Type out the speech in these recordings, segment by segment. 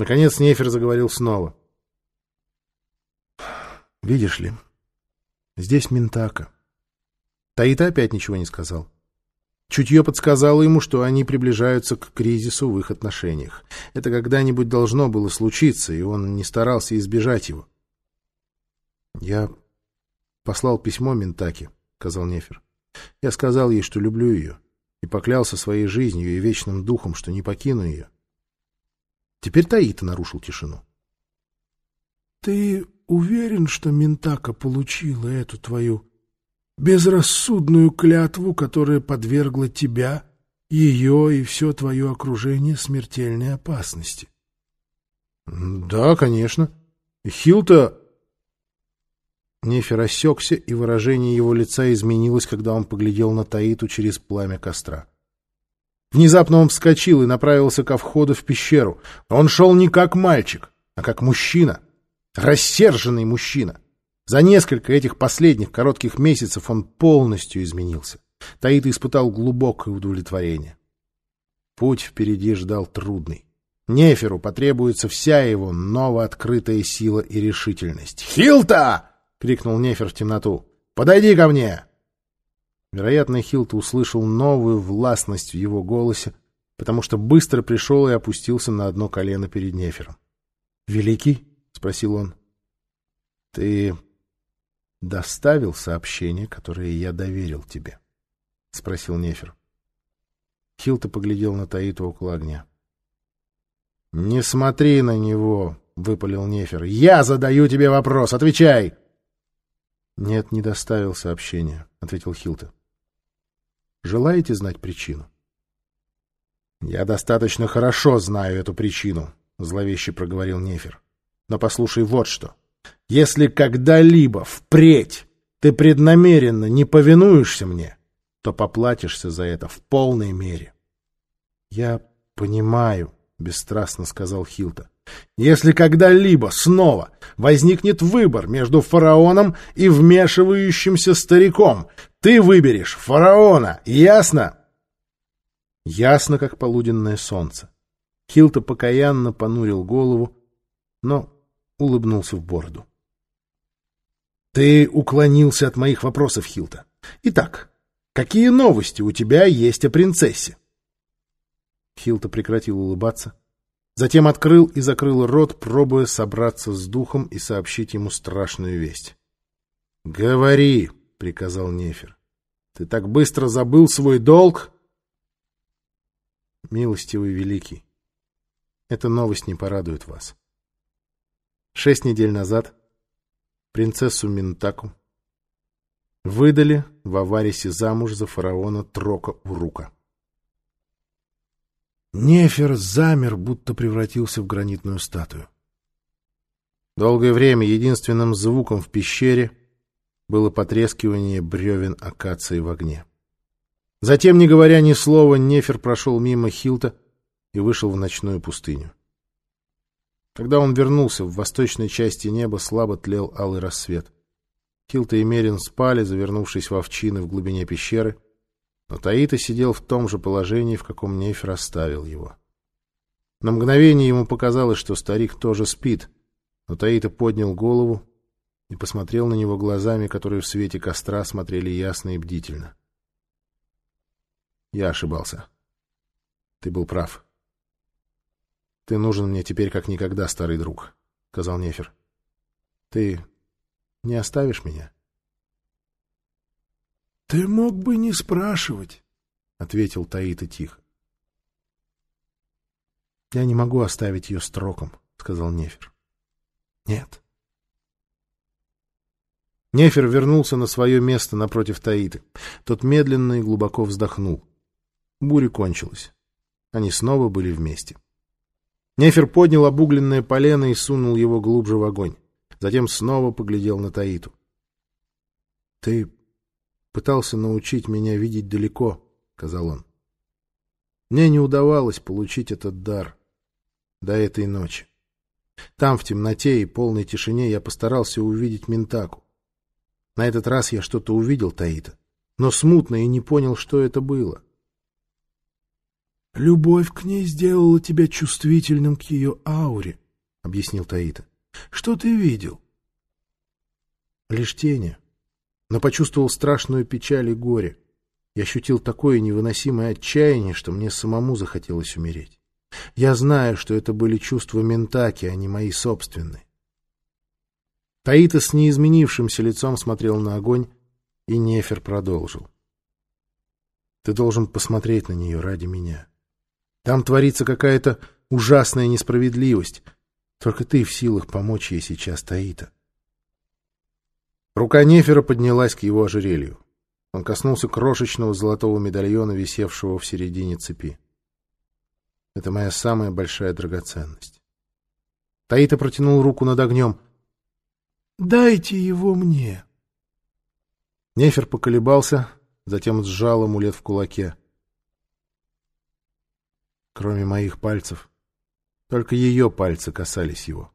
Наконец Нефер заговорил снова. «Видишь ли, здесь Ментака». Таита опять ничего не сказал. Чутье подсказало ему, что они приближаются к кризису в их отношениях. Это когда-нибудь должно было случиться, и он не старался избежать его. «Я послал письмо Ментаке», — сказал Нефер. «Я сказал ей, что люблю ее, и поклялся своей жизнью и вечным духом, что не покину ее. Теперь Таита нарушил тишину. — Ты уверен, что Ментака получила эту твою безрассудную клятву, которая подвергла тебя, ее и все твое окружение смертельной опасности? — Да, конечно. Хилта... Нефер осекся, и выражение его лица изменилось, когда он поглядел на Таиту через пламя костра. Внезапно он вскочил и направился ко входу в пещеру. Он шел не как мальчик, а как мужчина. Рассерженный мужчина. За несколько этих последних коротких месяцев он полностью изменился. Таита испытал глубокое удовлетворение. Путь впереди ждал трудный. Неферу потребуется вся его новооткрытая сила и решительность. «Хилта!» — крикнул Нефер в темноту. «Подойди ко мне!» Вероятно, Хилт услышал новую властность в его голосе, потому что быстро пришел и опустился на одно колено перед Нефером. «Великий?» — спросил он. «Ты доставил сообщение, которое я доверил тебе?» — спросил Нефер. Хилта поглядел на Таиту около огня. «Не смотри на него!» — выпалил Нефер. «Я задаю тебе вопрос! Отвечай!» «Нет, не доставил сообщение», — ответил Хилта. Желаете знать причину? — Я достаточно хорошо знаю эту причину, — зловеще проговорил Нефер. — Но послушай вот что. Если когда-либо впредь ты преднамеренно не повинуешься мне, то поплатишься за это в полной мере. — Я понимаю, — бесстрастно сказал Хилта. — Если когда-либо снова возникнет выбор между фараоном и вмешивающимся стариком, ты выберешь фараона, ясно? Ясно, как полуденное солнце. Хилта покаянно понурил голову, но улыбнулся в бороду. Ты уклонился от моих вопросов, Хилта. Итак, какие новости у тебя есть о принцессе? Хилта прекратил улыбаться, затем открыл и закрыл рот, пробуя собраться с духом и сообщить ему страшную весть. — Говори, приказал Нефер. Ты так быстро забыл свой долг? Милостивый великий, эта новость не порадует вас. Шесть недель назад принцессу Минтаку выдали в Аварисе замуж за фараона Трока Урука. Нефер замер, будто превратился в гранитную статую. Долгое время единственным звуком в пещере было потрескивание бревен акации в огне. Затем, не говоря ни слова, Нефер прошел мимо Хилта и вышел в ночную пустыню. Когда он вернулся, в восточной части неба слабо тлел алый рассвет. Хилта и Мерин спали, завернувшись в овчины в глубине пещеры, но Таита сидел в том же положении, в каком Нефер оставил его. На мгновение ему показалось, что старик тоже спит, но Таита поднял голову и посмотрел на него глазами, которые в свете костра смотрели ясно и бдительно. Я ошибался. Ты был прав. Ты нужен мне теперь как никогда, старый друг, — сказал Нефер. Ты не оставишь меня? — Ты мог бы не спрашивать, — ответил Таита тихо. — Я не могу оставить ее строком, — сказал Нефер. — Нет. — Нефер вернулся на свое место напротив Таиты. Тот медленно и глубоко вздохнул. Буря кончилась. Они снова были вместе. Нефер поднял обугленное полено и сунул его глубже в огонь. Затем снова поглядел на Таиту. — Ты пытался научить меня видеть далеко, — сказал он. Мне не удавалось получить этот дар до этой ночи. Там, в темноте и полной тишине, я постарался увидеть Ментаку. На этот раз я что-то увидел, Таита, но смутно и не понял, что это было. Любовь к ней сделала тебя чувствительным к ее ауре, — объяснил Таита. — Что ты видел? Лишь тени. Но почувствовал страшную печаль и горе. Я ощутил такое невыносимое отчаяние, что мне самому захотелось умереть. Я знаю, что это были чувства Ментаки, а не мои собственные. Таита с неизменившимся лицом смотрел на огонь, и Нефер продолжил. Ты должен посмотреть на нее ради меня. Там творится какая-то ужасная несправедливость. Только ты в силах помочь ей сейчас, Таита. Рука Нефера поднялась к его ожерелью. Он коснулся крошечного золотого медальона, висевшего в середине цепи. Это моя самая большая драгоценность. Таита протянул руку над огнем. «Дайте его мне!» Нефер поколебался, затем сжал амулет в кулаке. Кроме моих пальцев, только ее пальцы касались его.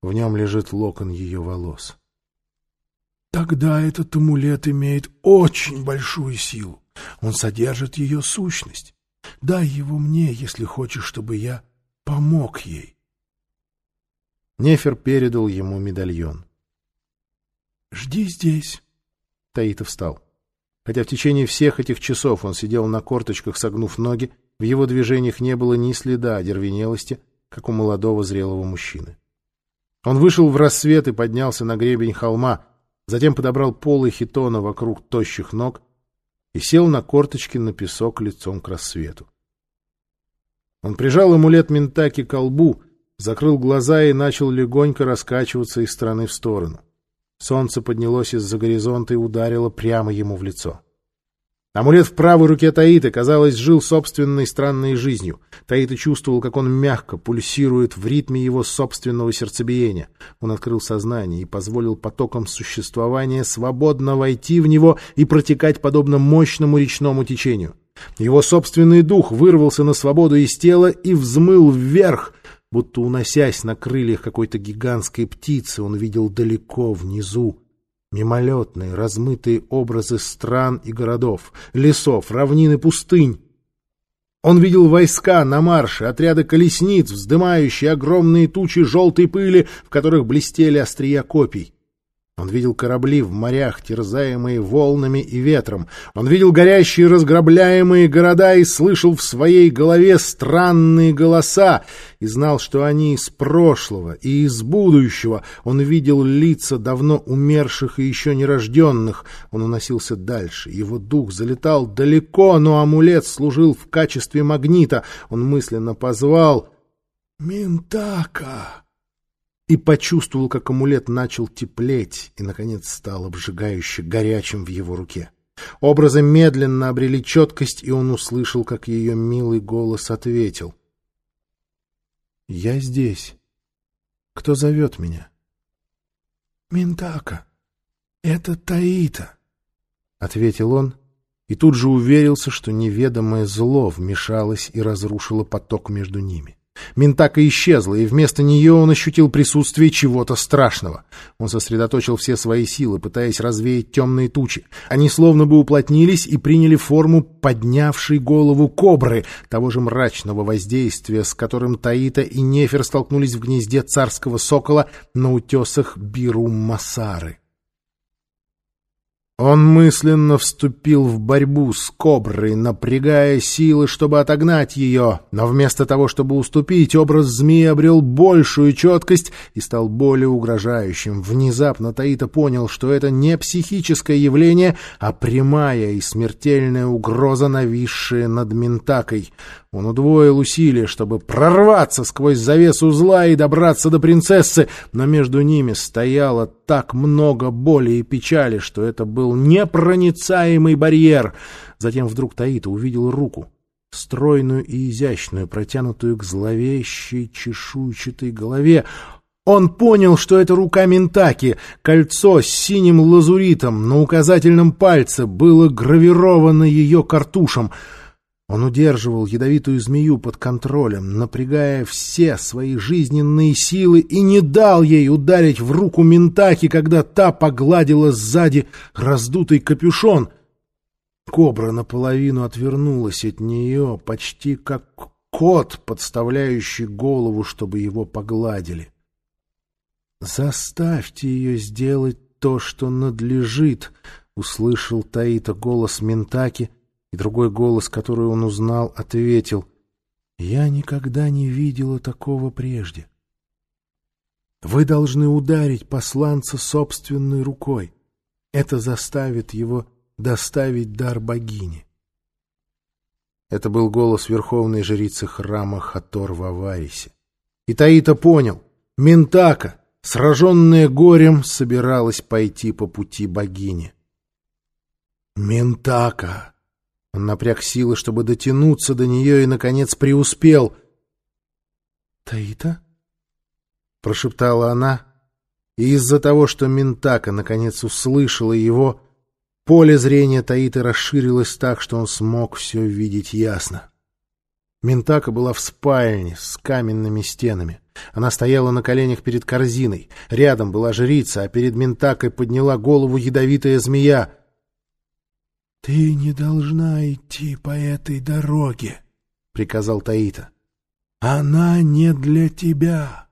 В нем лежит локон ее волос. Тогда этот амулет имеет очень большую силу. Он содержит ее сущность. Дай его мне, если хочешь, чтобы я помог ей. Нефер передал ему медальон. — Жди здесь. Таита встал. Хотя в течение всех этих часов он сидел на корточках, согнув ноги, в его движениях не было ни следа одервенелости, как у молодого зрелого мужчины. Он вышел в рассвет и поднялся на гребень холма, затем подобрал полы хитона вокруг тощих ног и сел на корточки на песок лицом к рассвету. Он прижал амулет Ментаки к колбу, закрыл глаза и начал легонько раскачиваться из стороны в сторону. Солнце поднялось из-за горизонта и ударило прямо ему в лицо. Амулет в правой руке Таита, казалось, жил собственной странной жизнью. Таита чувствовал, как он мягко пульсирует в ритме его собственного сердцебиения. Он открыл сознание и позволил потокам существования свободно войти в него и протекать подобно мощному речному течению. Его собственный дух вырвался на свободу из тела и взмыл вверх, будто уносясь на крыльях какой-то гигантской птицы, он видел далеко внизу мимолетные, размытые образы стран и городов, лесов, равнин и пустынь. Он видел войска на марше, отряды колесниц, вздымающие огромные тучи желтой пыли, в которых блестели острия копий. Он видел корабли в морях, терзаемые волнами и ветром. Он видел горящие разграбляемые города и слышал в своей голове странные голоса и знал, что они из прошлого и из будущего. Он видел лица давно умерших и еще нерожденных. Он уносился дальше. Его дух залетал далеко, но амулет служил в качестве магнита. Он мысленно позвал «Ментака!» И почувствовал, как амулет начал теплеть и, наконец, стал обжигающе горячим в его руке. Образы медленно обрели четкость, и он услышал, как ее милый голос ответил. «Я здесь. Кто зовет меня?» «Ментака. Это Таита», — ответил он, и тут же уверился, что неведомое зло вмешалось и разрушило поток между ними. Ментака исчезла, и вместо нее он ощутил присутствие чего-то страшного. Он сосредоточил все свои силы, пытаясь развеять темные тучи. Они словно бы уплотнились и приняли форму поднявшей голову кобры, того же мрачного воздействия, с которым Таита и Нефер столкнулись в гнезде царского сокола на утесах Бирум-Масары. Он мысленно вступил в борьбу с коброй, напрягая силы, чтобы отогнать ее, но вместо того, чтобы уступить, образ змеи обрел большую четкость и стал более угрожающим. Внезапно Таита понял, что это не психическое явление, а прямая и смертельная угроза, нависшая над Ментакой. Он удвоил усилия, чтобы прорваться сквозь завесу зла и добраться до принцессы, но между ними стояло так много боли и печали, что это был непроницаемый барьер. Затем вдруг Таита увидел руку, стройную и изящную, протянутую к зловещей чешуйчатой голове. Он понял, что это рука Ментаки. Кольцо с синим лазуритом на указательном пальце было гравировано ее картушем — он удерживал ядовитую змею под контролем, напрягая все свои жизненные силы и не дал ей ударить в руку Ментаки, когда та погладила сзади раздутый капюшон. Кобра наполовину отвернулась от нее, почти как кот, подставляющий голову, чтобы его погладили. «Заставьте ее сделать то, что надлежит», — услышал Таита голос Ментаки, и другой голос, который он узнал, ответил, «Я никогда не видела такого прежде. Вы должны ударить посланца собственной рукой. Это заставит его доставить дар богине». Это был голос верховной жрицы храма Хатор в Аварисе. И Таита понял, Ментака, сраженная горем, собиралась пойти по пути богини. «Ментака!» Он напряг силы, чтобы дотянуться до нее, и, наконец, преуспел. «Таита?» — прошептала она, и из-за того, что Ментака, наконец, услышала его, поле зрения Таиты расширилось так, что он смог все видеть ясно. Ментака была в спальне с каменными стенами. Она стояла на коленях перед корзиной. Рядом была жрица, а перед Ментакой подняла голову ядовитая змея. — Ты не должна идти по этой дороге, — приказал Таита. — Она не для тебя.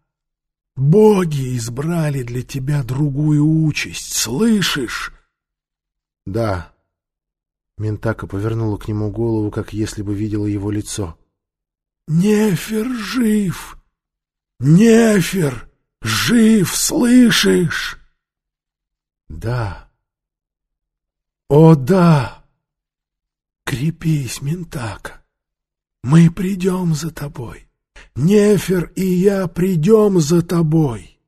Боги избрали для тебя другую участь, слышишь? — Да. Ментака повернула к нему голову, как если бы видела его лицо. — Нефер жив! Нефер жив, слышишь? — Да. «О да! Крепись, Ментака! Мы придем за тобой! Нефер и я придем за тобой!»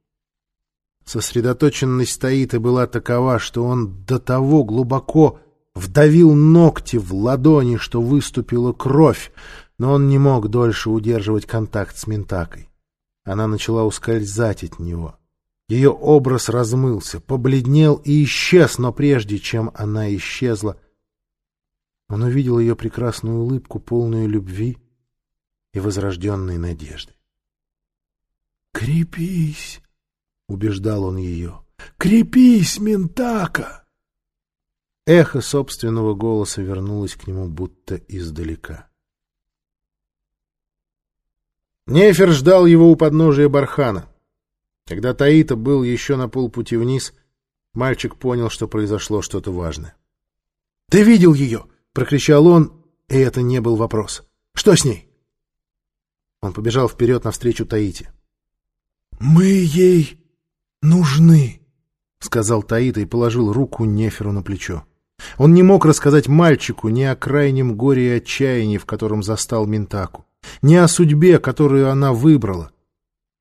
Сосредоточенность Таита была такова, что он до того глубоко вдавил ногти в ладони, что выступила кровь, но он не мог дольше удерживать контакт с Ментакой. Она начала ускользать от него. Ее образ размылся, побледнел и исчез, но прежде чем она исчезла, он увидел ее прекрасную улыбку, полную любви и возрожденной надежды. «Крепись!» — убеждал он ее. «Крепись, Ментака!» Эхо собственного голоса вернулось к нему будто издалека. Нефер ждал его у подножия бархана. Когда Таита был еще на полпути вниз, мальчик понял, что произошло что-то важное. — Ты видел ее? — прокричал он, и это не был вопрос. — Что с ней? Он побежал вперед навстречу Таите. — Мы ей нужны, — сказал Таита и положил руку Неферу на плечо. Он не мог рассказать мальчику ни о крайнем горе и отчаянии, в котором застал Ментаку, ни о судьбе, которую она выбрала —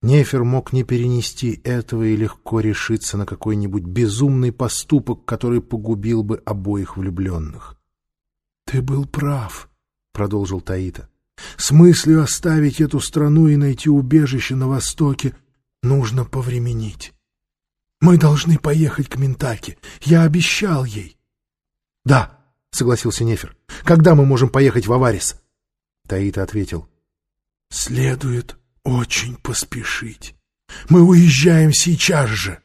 Нефер мог не перенести этого и легко решиться на какой-нибудь безумный поступок, который погубил бы обоих влюбленных. — Ты был прав, — продолжил Таита. — С мыслью оставить эту страну и найти убежище на Востоке нужно повременить. Мы должны поехать к Ментаке. Я обещал ей. — Да, — согласился Нефер. — Когда мы можем поехать в Аварис? Таита ответил. — Следует очень поспешить. Мы уезжаем сейчас же.